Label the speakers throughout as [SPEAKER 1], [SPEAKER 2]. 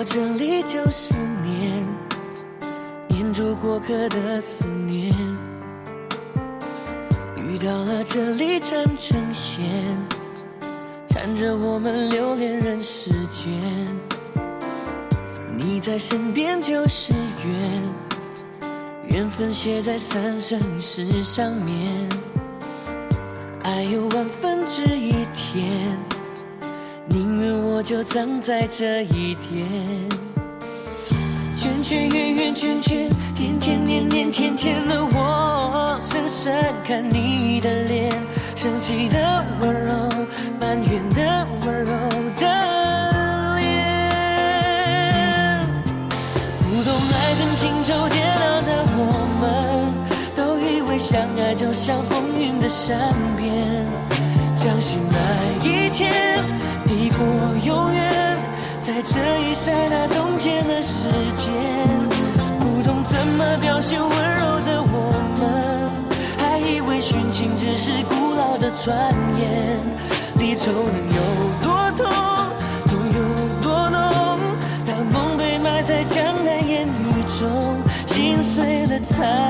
[SPEAKER 1] 我这里就是念，念住过客的思念。遇到了这里缠成线，缠着我们留恋人世间。你在身边就是缘，缘分写在三生石上面，爱有万分之一甜。愿我就葬在这一天。圈圈圆圆圈圈，甜甜黏黏甜甜的我，深深看你的脸，生气的温柔，埋怨的温柔的脸。不懂爱恨情愁煎熬的我们，都以为相爱就像风云的善变，相信那一天抵过永远。在这一刹那冻结了时间，不懂怎么表现温柔的我们，还以为殉情只是古老的传言。离愁能有多痛，痛有多浓？当梦被埋在江南烟雨中，心碎了才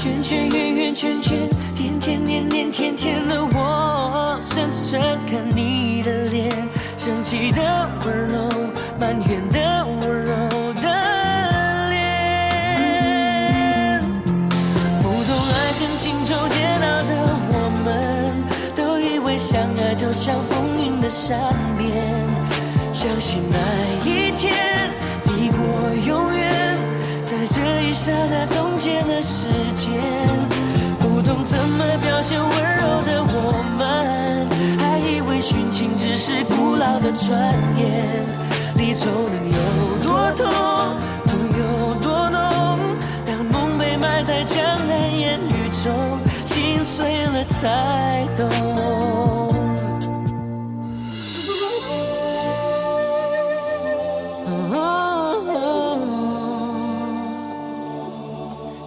[SPEAKER 1] 圈圈圆圆圈圈，甜甜黏黏甜甜的我，深深看你的脸，生气的温柔，埋怨的温柔的脸。不懂爱恨情仇煎熬的我们，都以为相爱就像风云的善变，相信那一天抵过永远。在这一刹那冻结了时转眼。离愁能有多痛，痛有多浓？当梦被埋在江南烟雨中，心碎了才懂。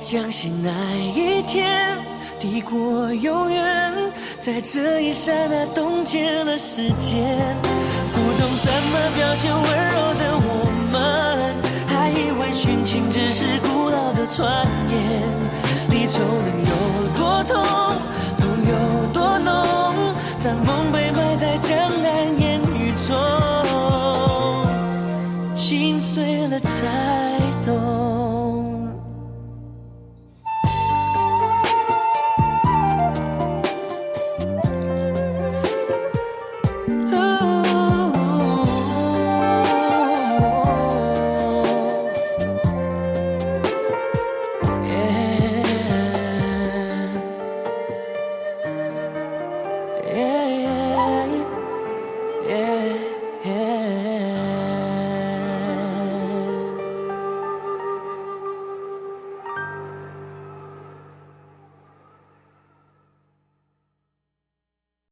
[SPEAKER 1] 相信那一天抵过永远，在这一刹那冻结了时间。表现温柔的我们，还以为殉情只是古老的传言。离愁能有